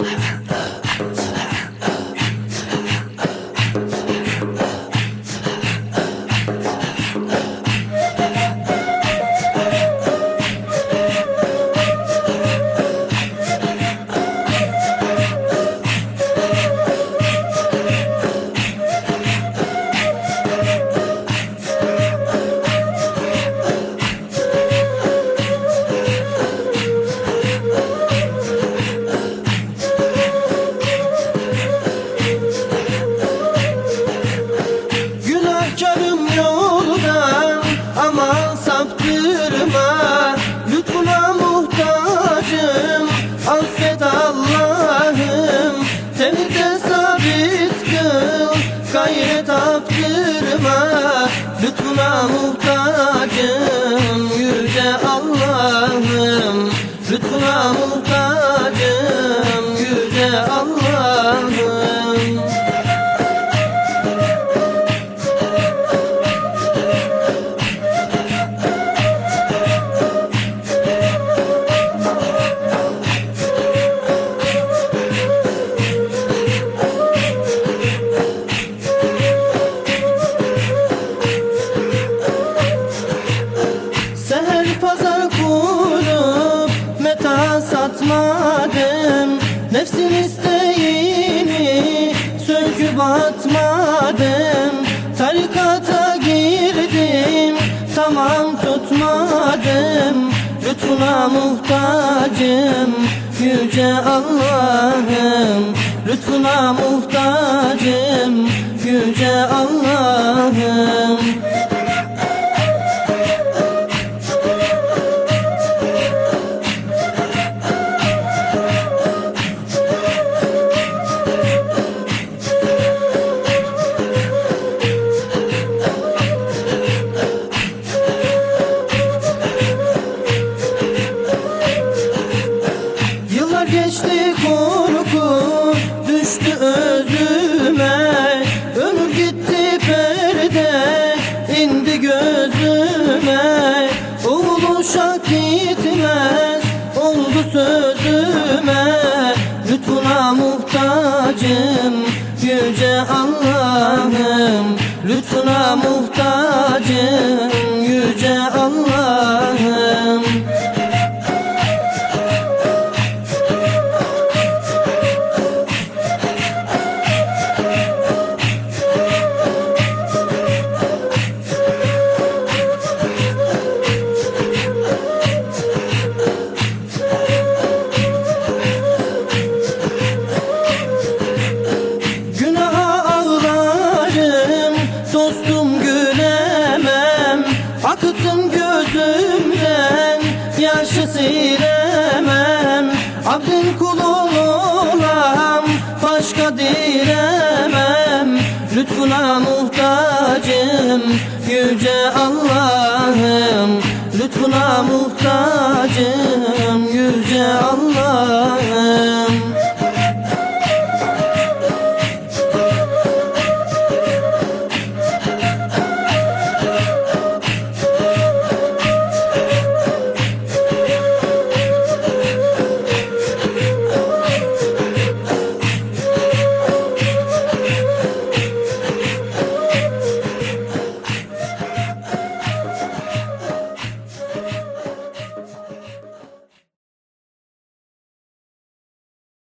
I've Lütfuna muhtacım yüce Allah'ım. Lütfuna muhtacım Nefsin isteğini söküp atmadım. Tarikata girdim tamam tutmadım. Lütfuna muhtacım yüce Allah'ım. Lütfuna muhtacım yüce Allah'ım Lütfuna muhtacım yüce Allah'ım. Lütfuna muhtacım Akıttım gözümden yaşı silemem Abdin kulun olam başka diremem. Lütfuna muhtacım yüce Allah'ım. Lütfuna muhtacım yüce Allah'ım